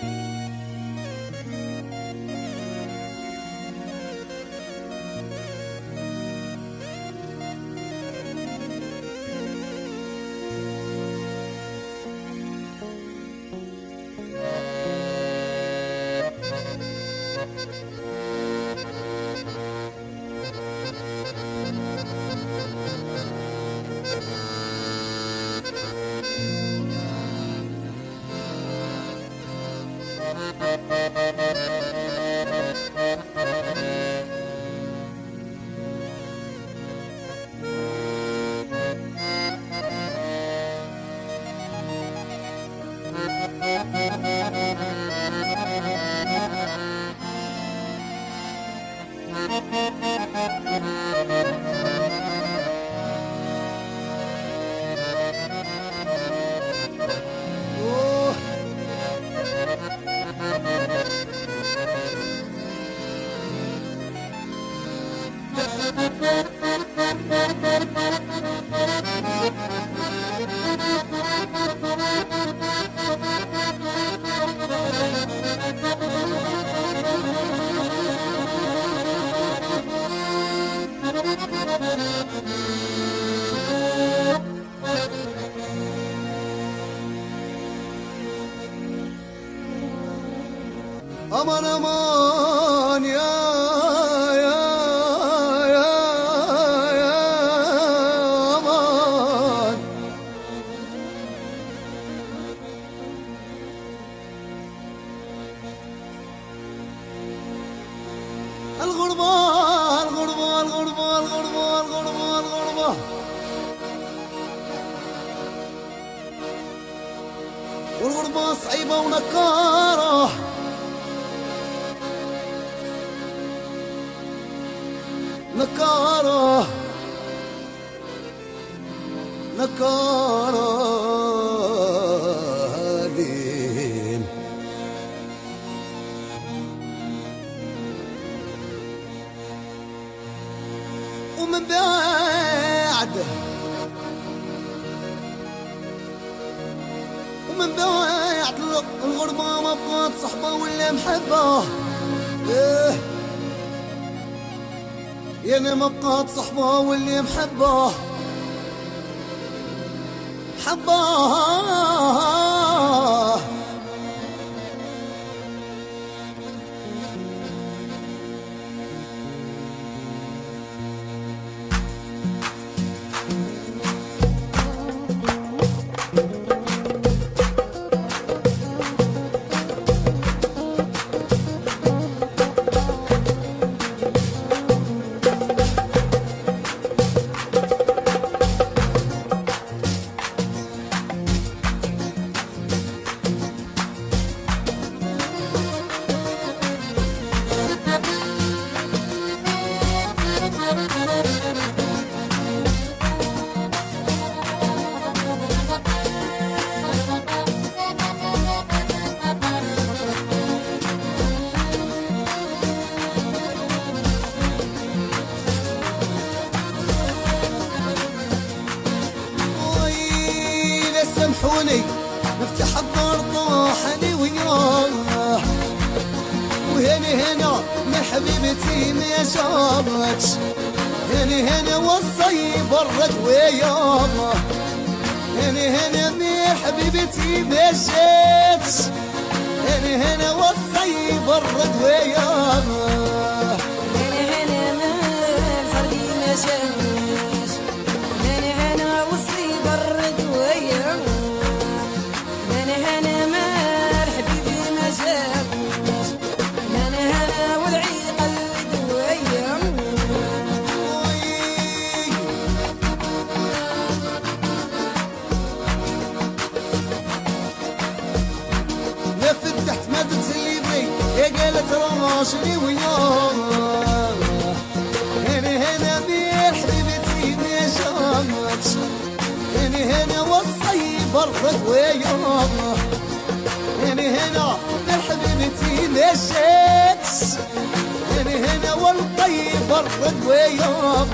Bye. هذين ومن بعد ومن بعد الغربة ما بقات صحبة ولا محبة. إيه. يانا ما بقات صحبة واللي محبة. حبة حبيبتي ما راشني وياه هنا هنا بير حبيبتي شامت هنا هنا وصي برد وياه هنا هنا حبيبتي شاتش هنا هنا والطيب برد وياه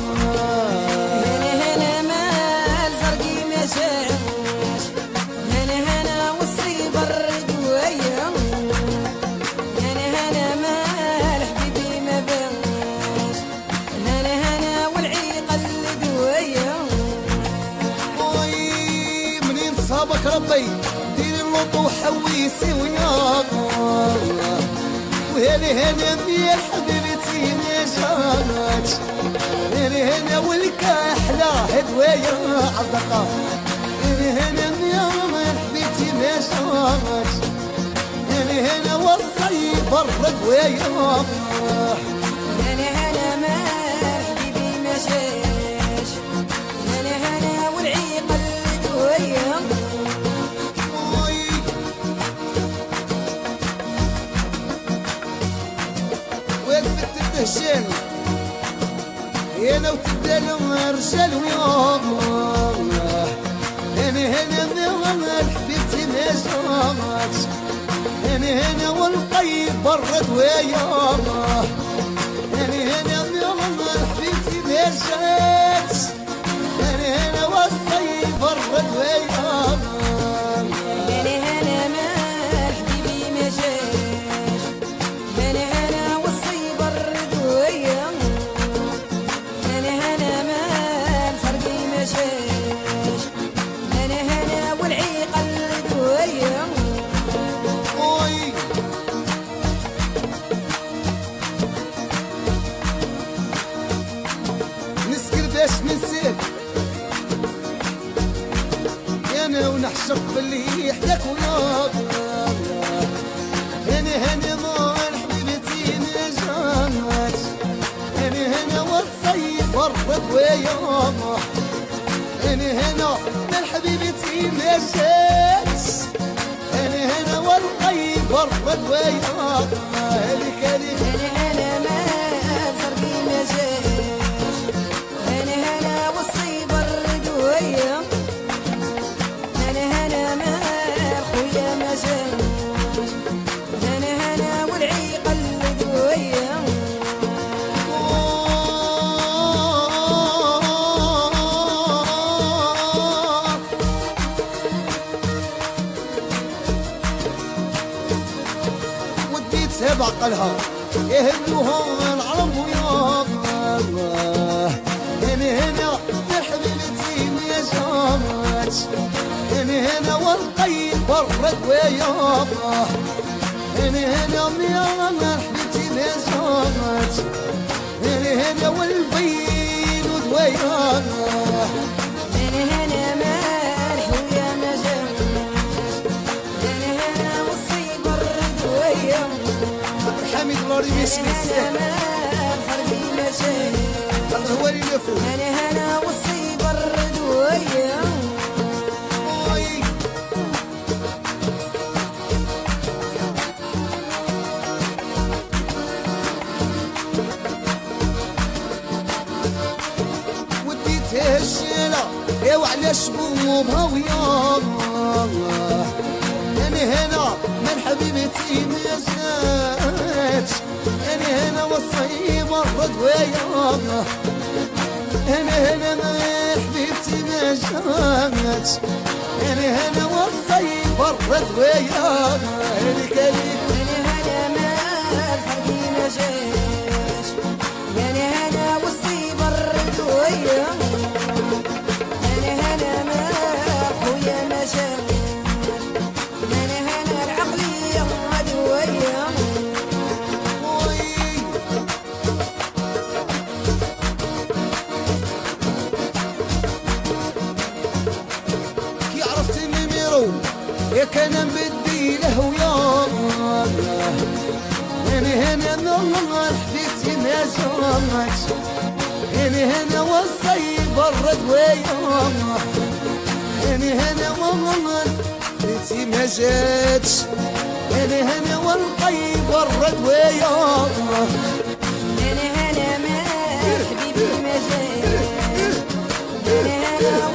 ويسي وياك وهلي هنا يا حبيبتي ما جاتش هلي هنا والكحلة هدوية عضقة هلي هنا يا حبيبتي ما جاتش هلي هنا والصيف برد وياك هنا وتبدل رجال ويوم هنا هنا من حبيبتي ما جاتش هنا هنا والقيد برد ويوم هنا هنا من حبيبتي ما جاتش هنا هنا والصيف حبيبتي ما جات هنا هنا والقيد برد وياك هلك هلك بعقلها يهلوها العرب ويا هنا هنا يا حبيبتي ما جامت هنا هنا والقيد برد ويا هنا هنا يا حبيبتي ما جامت هنا هنا والبين ودويا حميد لوري هلا يسمي هلا الساعة ما الفرقي ما جاش هذا هو اللي يفوت هلا هلا والصيب الردوية وي. وديتها الشيلة يا وعلى شبوبها ويا أنا هنا من حبيبتي ما جات أنا هنا والصيب الرد ويا أنا هنا ما حبيبتي ما جات أنا هنا والصيف برد ويا هلك هلك ما جرمت هنا والصيف برد ويا هنا هنا والله حبيبتي ما جاتش هنا هنا والقيب برد الردوية هلا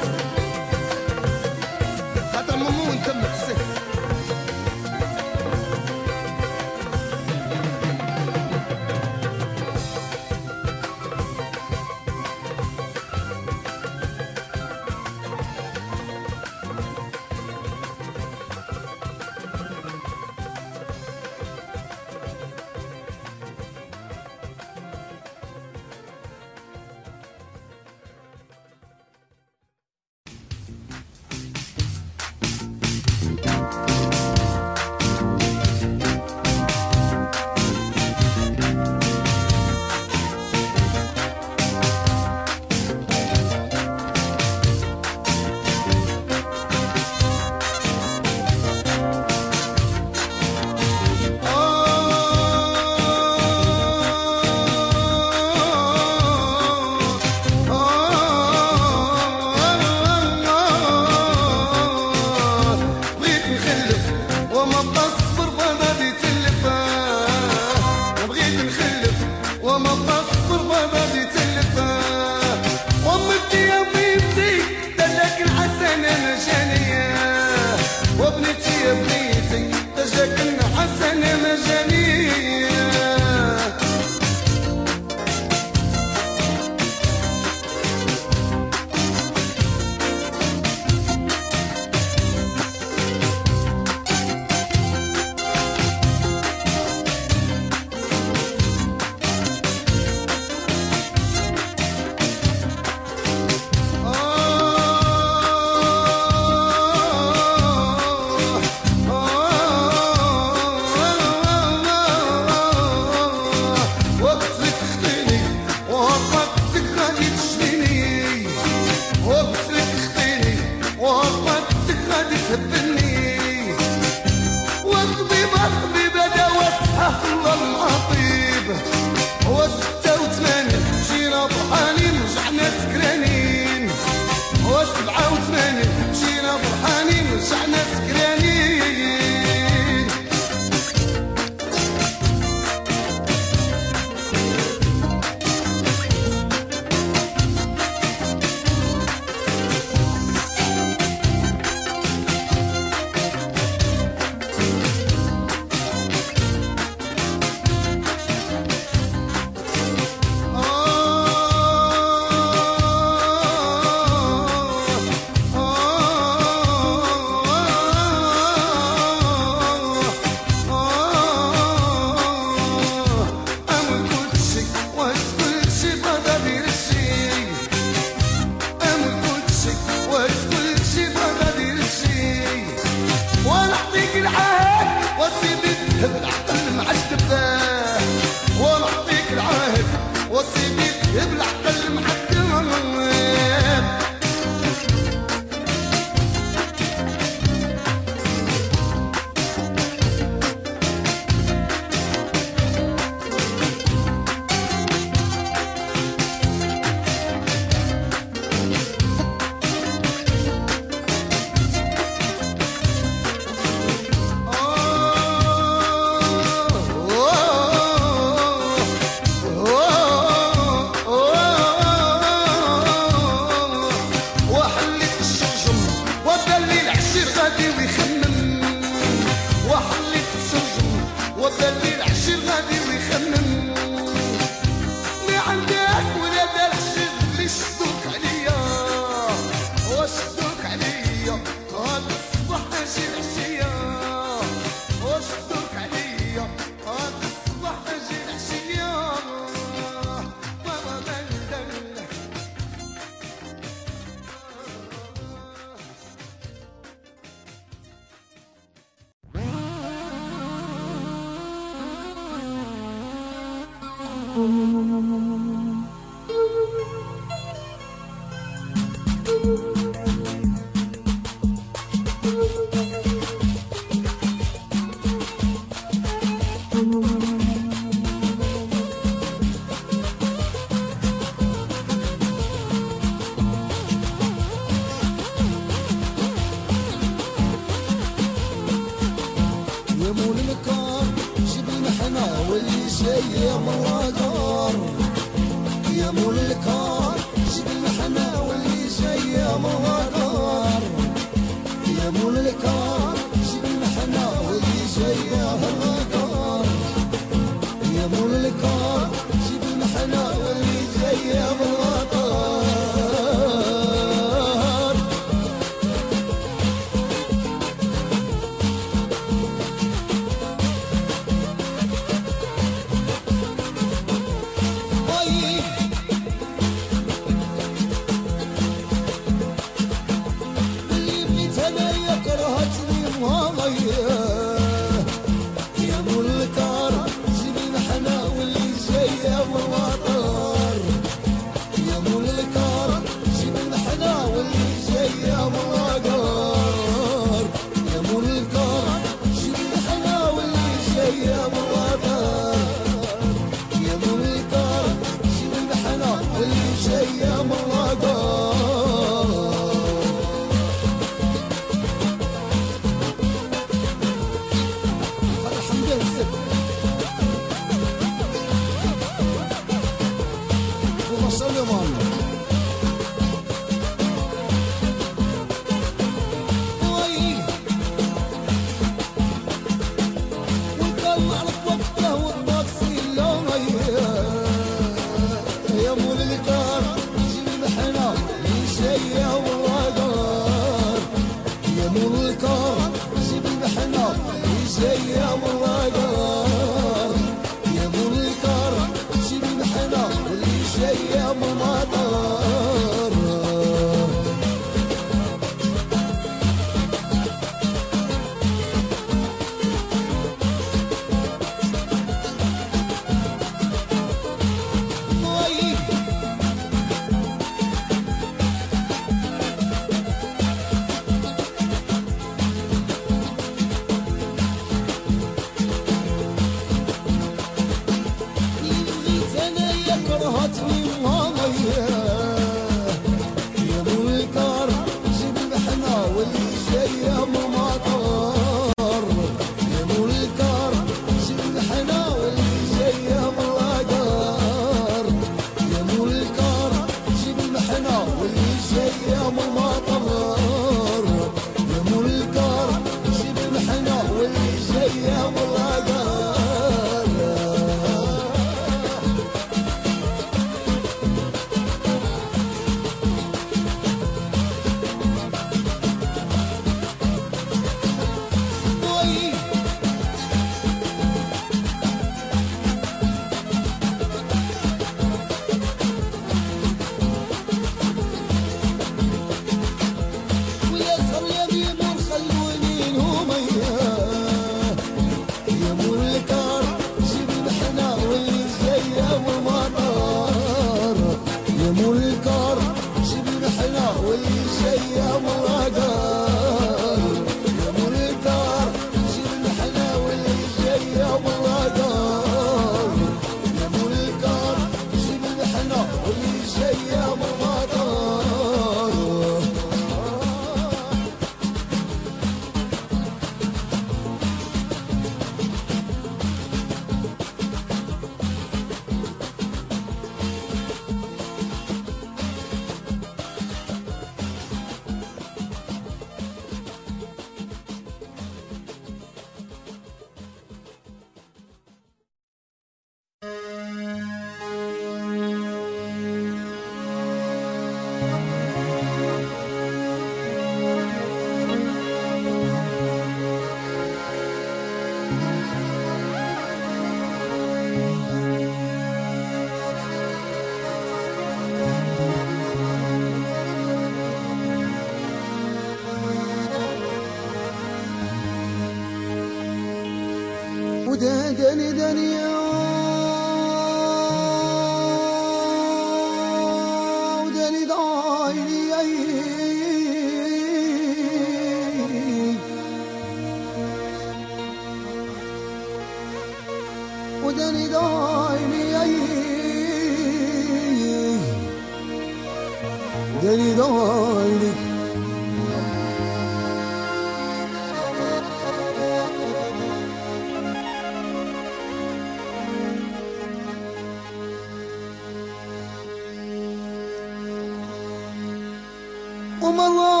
malone.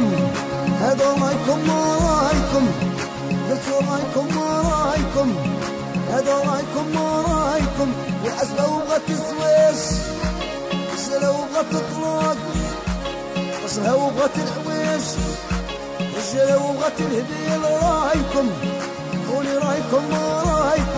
رايكم هذا رأيكم رأيكم قلتوا رأيكم رأيكم هذا رأيكم رأيكم والعزبة وبغت الزواج الرجالة وبغت تطلق راسها وبغت العويش الرجالة وبغت الهديل رايكم قولي رأيكم رأيكم.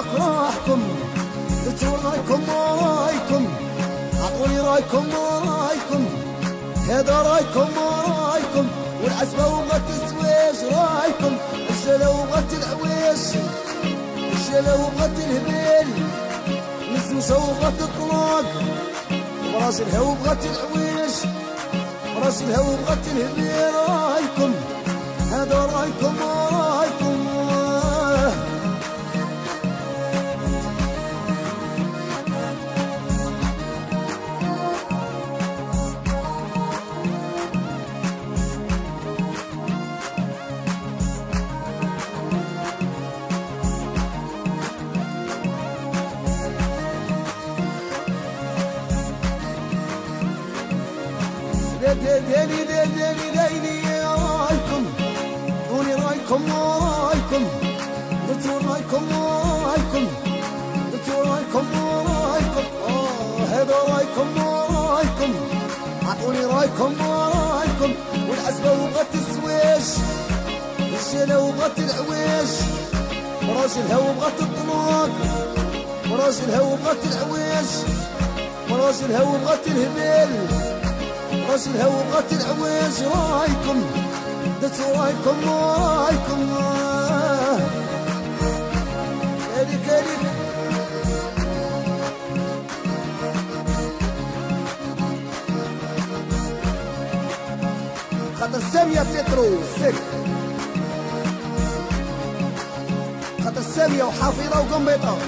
اكراهكم قلتوا رايكم ورايكم اعطوني رأيكم ورايكم هذا رأيكم ورايكم والعزبة وبغت الزواج رأيكم الرجالة وبغت العويش الرجالة وبغت الهبيل الزوجة وبغت الطلاق وراجلها وبغت العويش وراجلها وبغت الهبيل رأيكم. قولي رأيكم رأيكم. قلتوا رأيكم رأيكم. قلتوا رأيكم رأيكم. آه هذا رأيكم رأيكم. أعطوني رأيكم رأيكم. والعزبة وبغت الزواج الرجالة وبغت العويش وراجلها وبغت الطلاق. وراجلها وبغت العويش وراجلها وبغت الهبيل راجلها وبغت العويش رأيكم. دس ورايكم ورايكم كاري كاري خاطر سامية بيترو سك خاطر سامية وحافظة وقنبيطة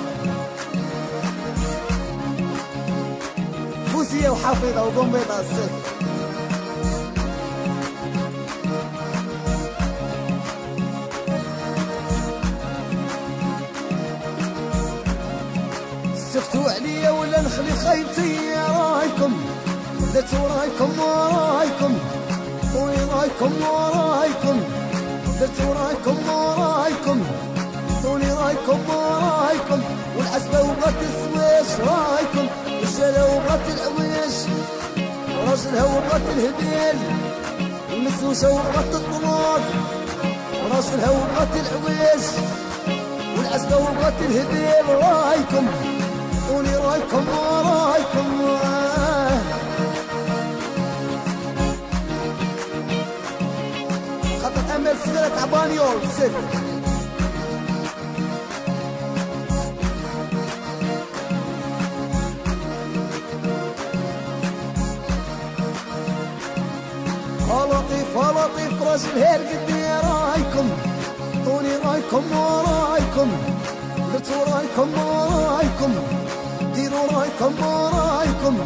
فوسية وحافظة وقنبيطة سك نخلي خيبتي رايكم رايكم ورايكم طوي رايكم ورايكم درتو رايكم ورايكم طولي رايكم ورايكم والعزبة وبغات السويش رايكم والشلا وبغات العويش وراجلها وبغات الهديل المسوشة وبغات الطلاق وراجلها وبغات العويش والعزبة وبغات الهديل رايكم. رايكم ورايكم خاطر امل صغيرة تعباني ست لطيف لطيف راجل هير قدي رايكم. طولي رايكم ورايكم درتو رايكم ورايكم رايكم ورايكم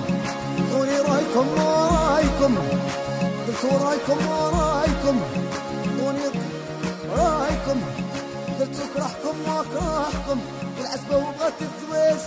طولي رايكم ورايكم درتو رايكم ورايكم طولي رايكم. درتو كرهكم وكرهكم والعزبة وبغات الزواج